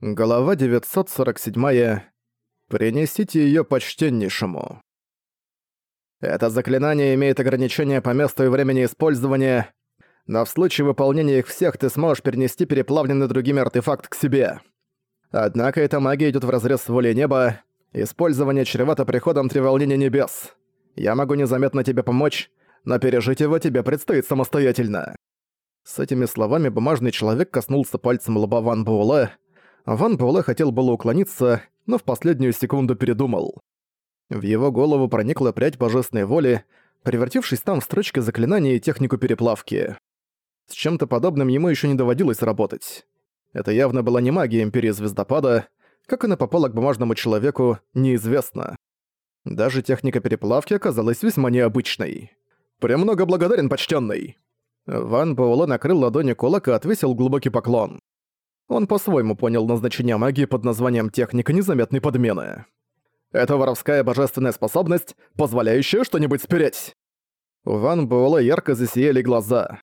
Глава 947. Принесите её почтеннейшему. Это заклинание имеет ограничения по месту и времени использования, но в случае выполнения их всех ты сможешь перенести переплавленный другими артефакт к себе. Однако эта магия идёт вразрез с волей неба, использование чревато приходом треволнения небес. Я могу незаметно тебе помочь, но пережить его тебе предстоит самостоятельно. С этими словами бумажный человек коснулся пальцем лба Ван Буэлэ, Ван Буэлэ хотел было уклониться, но в последнюю секунду передумал. В его голову проникла прядь божественной воли, превратившись там в строчки заклинания и технику переплавки. С чем-то подобным ему еще не доводилось работать. Это явно была не магия Империи Звездопада, как она попала к бумажному человеку, неизвестно. Даже техника переплавки оказалась весьма необычной. «Премного благодарен, почтенный. Ван Буэлэ накрыл ладони кулак и отвесил глубокий поклон. Он по-своему понял назначение магии под названием «техника незаметной подмены». Это воровская божественная способность, позволяющая что-нибудь спереть. У Ван Буэлла ярко засияли глаза.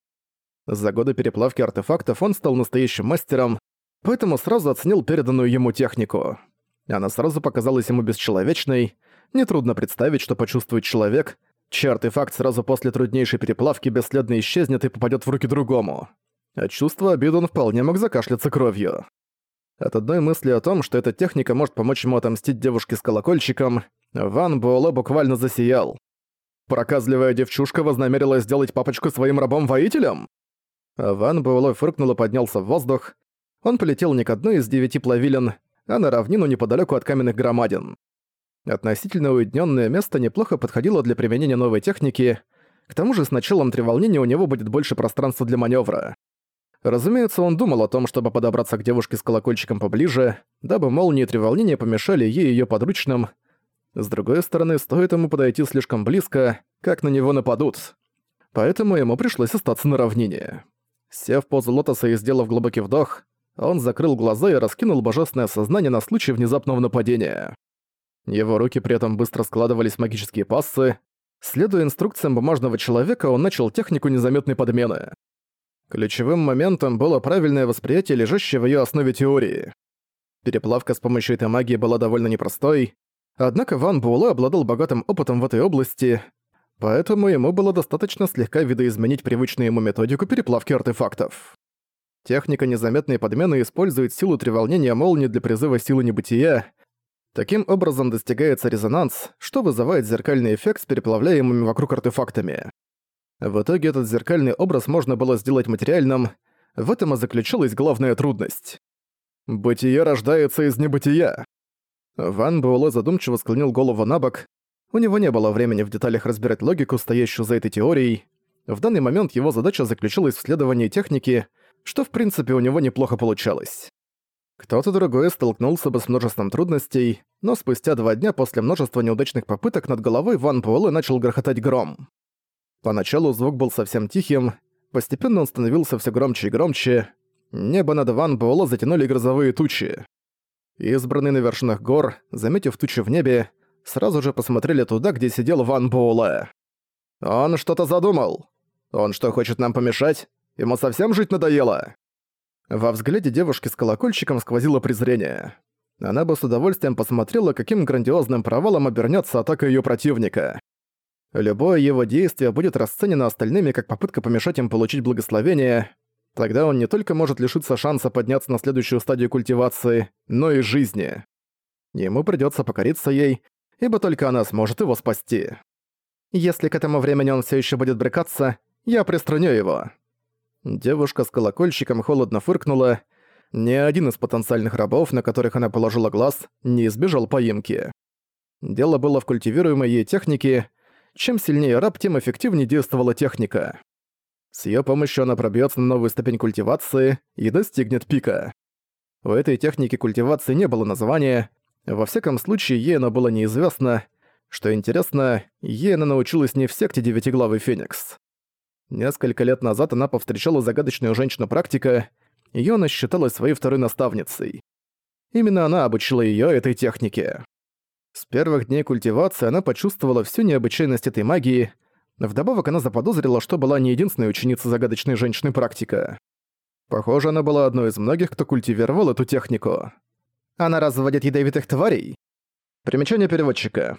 За годы переплавки артефактов он стал настоящим мастером, поэтому сразу оценил переданную ему технику. Она сразу показалась ему бесчеловечной, нетрудно представить, что почувствует человек, чей артефакт сразу после труднейшей переплавки бесследно исчезнет и попадет в руки другому. От чувства обиды он вполне мог закашляться кровью. От одной мысли о том, что эта техника может помочь ему отомстить девушке с колокольчиком, Ван Буэлэ буквально засиял. Проказливая девчушка вознамерилась сделать папочку своим рабом-воителем? Ван Буэлэ фыркнул и поднялся в воздух. Он полетел не к одной из девяти плавилен, а на равнину неподалеку от каменных громадин. Относительно уединенное место неплохо подходило для применения новой техники, к тому же с началом треволнения у него будет больше пространства для маневра. Разумеется, он думал о том, чтобы подобраться к девушке с колокольчиком поближе, дабы молнии и треволнения помешали ей и её подручным. С другой стороны, стоит ему подойти слишком близко, как на него нападут. Поэтому ему пришлось остаться на равнине. Сев в позу лотоса и сделав глубокий вдох, он закрыл глаза и раскинул божественное сознание на случай внезапного нападения. Его руки при этом быстро складывались в магические пассы. Следуя инструкциям бумажного человека, он начал технику незаметной подмены. Ключевым моментом было правильное восприятие лежащей в её основе теории. Переплавка с помощью этой магии была довольно непростой, однако Ван Буэлэ обладал богатым опытом в этой области, поэтому ему было достаточно слегка видоизменить привычную ему методику переплавки артефактов. Техника незаметной подмены использует силу треволнения молнии для призыва силы небытия. Таким образом достигается резонанс, что вызывает зеркальный эффект с переплавляемыми вокруг артефактами. В итоге этот зеркальный образ можно было сделать материальным, в этом и заключалась главная трудность. «Бытие рождается из небытия». Ван Буэлэ задумчиво склонил голову на бок. У него не было времени в деталях разбирать логику, стоящую за этой теорией. В данный момент его задача заключалась в следовании техники, что в принципе у него неплохо получалось. Кто-то другой столкнулся бы с множеством трудностей, но спустя два дня после множества неудачных попыток над головой Ван Буэлэ начал грохотать гром. Поначалу звук был совсем тихим, постепенно он становился все громче и громче. Небо над Ван Буэлло затянули грозовые тучи. Избранные на вершинах гор, заметив тучи в небе, сразу же посмотрели туда, где сидел Ван Буэлэ. «Он что-то задумал. Он что, хочет нам помешать? Ему совсем жить надоело?» Во взгляде девушки с колокольчиком сквозило презрение. Она бы с удовольствием посмотрела, каким грандиозным провалом обернется атака ее противника. Любое его действие будет расценено остальными как попытка помешать им получить благословение, тогда он не только может лишиться шанса подняться на следующую стадию культивации, но и жизни. Ему придётся покориться ей, ибо только она сможет его спасти. Если к этому времени он всё ещё будет брыкаться, я приструню его. Девушка с колокольчиком холодно фыркнула. Ни один из потенциальных рабов, на которых она положила глаз, не избежал поимки. Дело было в культивируемой ей технике, чем сильнее раб, тем эффективнее действовала техника. С её помощью она пробьётся на новую ступень культивации и достигнет пика. У этой техники культивации не было названия, во всяком случае ей оно было неизвестно. Что интересно, ей она научилась не в секте Девятиглавый Феникс. Несколько лет назад она повстречала загадочную женщину-практика, её она считала своей второй наставницей. Именно она обучила её этой технике. С первых дней культивации она почувствовала всю необычайность этой магии, вдобавок она заподозрила, что была не единственной ученицей загадочной женщины-практика. Похоже, она была одной из многих, кто культивировал эту технику. Она разводит ядовитых тварей? Примечание переводчика.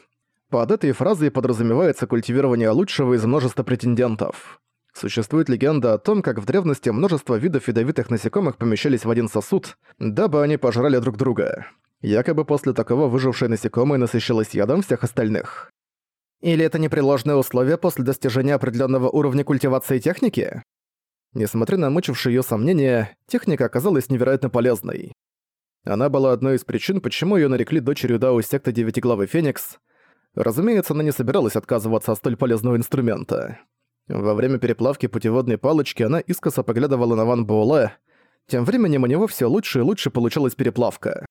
Под этой фразой подразумевается культивирование лучшего из множества претендентов. Существует легенда о том, как в древности множество видов ядовитых насекомых помещались в один сосуд, дабы они пожрали друг друга. Якобы после такого выжившее насекомое насыщалось ядом всех остальных. Или это непреложное условие после достижения определенного уровня культивации техники? Несмотря на мучившие ее сомнения, техника оказалась невероятно полезной. Она была одной из причин, почему ее нарекли дочерью Дао секты Девятиглавый Феникс. Разумеется, она не собиралась отказываться от столь полезного инструмента. Во время переплавки путеводной палочки она искоса поглядывала на Ван Буэлэ. Тем временем у него все лучше и лучше получалась переплавка.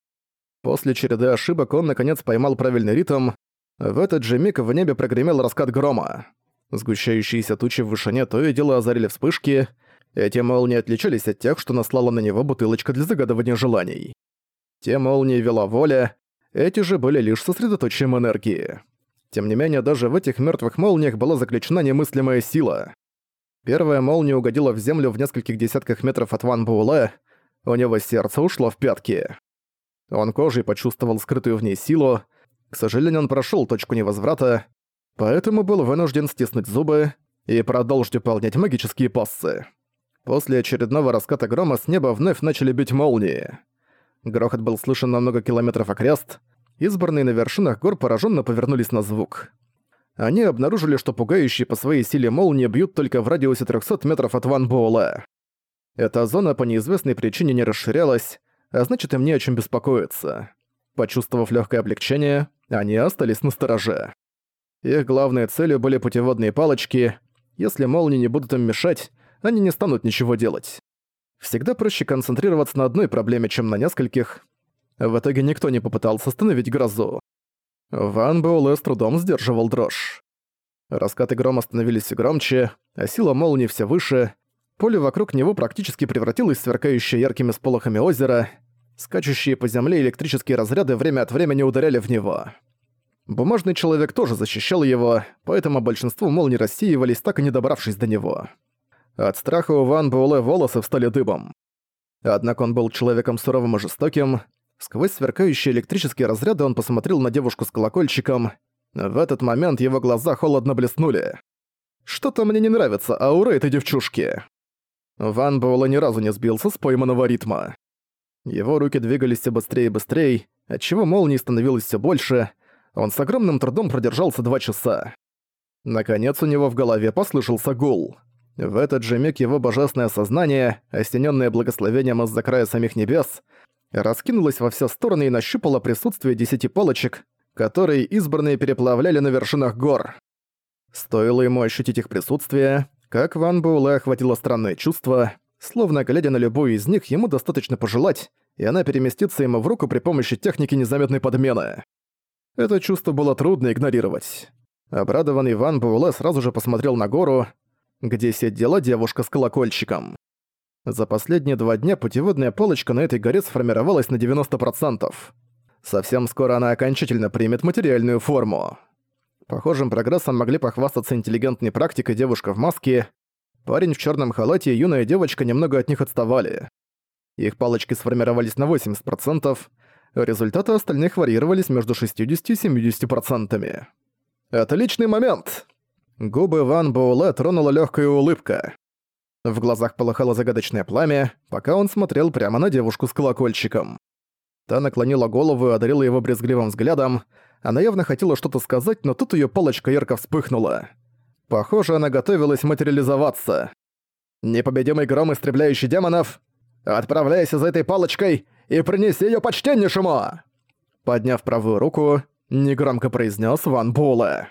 После череды ошибок он наконец поймал правильный ритм. В этот же миг в небе прогремел раскат грома. Сгущающиеся тучи в вышине то и дело озарили вспышки. Эти молнии отличались от тех, что наслала на него бутылочка для загадывания желаний. Те молнии вела воля, эти же были лишь сосредоточием энергии. Тем не менее, даже в этих мертвых молниях была заключена немыслимая сила. Первая молния угодила в землю в нескольких десятках метров от Ван Буэлэ, у него сердце ушло в пятки. Он кожей почувствовал скрытую в ней силу, к сожалению, он прошел точку невозврата, поэтому был вынужден стиснуть зубы и продолжить выполнять магические пассы. После очередного раската грома с неба вновь начали бить молнии. Грохот был слышен на много километров окрест, избранные на вершинах гор пораженно повернулись на звук. Они обнаружили, что пугающие по своей силе молнии бьют только в радиусе 300 метров от Ван Буэлэ. Эта зона по неизвестной причине не расширялась, а значит им не о чем беспокоиться. Почувствовав легкое облегчение, они остались на стороже. Их главной целью были путеводные палочки. Если молнии не будут им мешать, они не станут ничего делать. Всегда проще концентрироваться на одной проблеме, чем на нескольких. В итоге никто не попытался остановить грозу. Ван Буэлэ с трудом сдерживал дрожь. Раскаты грома становились все громче, а сила молнии все выше. Поле вокруг него практически превратилось в сверкающее яркими сполохами озеро. Скачущие по земле электрические разряды время от времени ударяли в него. Бумажный человек тоже защищал его, поэтому большинство молний рассеивались, так и не добравшись до него. От страха у Ван Буэлэ волосы встали дыбом. Однако он был человеком суровым и жестоким. Сквозь сверкающие электрические разряды он посмотрел на девушку с колокольчиком. В этот момент его глаза холодно блеснули. «Что-то мне не нравится аура этой девчушки». Ван Буэлэ ни разу не сбился с пойманного ритма. Его руки двигались все быстрее и быстрее, отчего молний становилось все больше. Он с огромным трудом продержался два часа. Наконец у него в голове послышался гул. В этот же миг его божественное сознание, осененное благословением из-за края самих небес, раскинулось во все стороны и нащупало присутствие десяти палочек, которые избранные переплавляли на вершинах гор. Стоило ему ощутить их присутствие, как Ван Буэлэ охватило странное чувство, словно глядя на любую из них, ему достаточно пожелать, и она переместится ему в руку при помощи техники незаметной подмены. Это чувство было трудно игнорировать. Обрадованный Ван Буэлэ сразу же посмотрел на гору, где сидела девушка с колокольчиком. За последние два дня путеводная полочка на этой горе сформировалась на 90%. Совсем скоро она окончательно примет материальную форму. Похожим прогрессом могли похвастаться интеллигентной практикой девушка в маске. Парень в черном халате и юная девочка немного от них отставали. Их палочки сформировались на 80%, результаты остальных варьировались между 60 и 70%. «Отличный момент!» Губы Ван Буэлэ тронула легкая улыбка. В глазах полыхало загадочное пламя, пока он смотрел прямо на девушку с колокольчиком. Та наклонила голову и одарила его брезгливым взглядом. Она явно хотела что-то сказать, но тут ее палочка ярко вспыхнула. Похоже, она готовилась материализоваться. «Непобедимый гром, истребляющий демонов, отправляйся за этой палочкой и принеси ее почтеннейшему!» Подняв правую руку, негромко произнес Ван Буэлэ.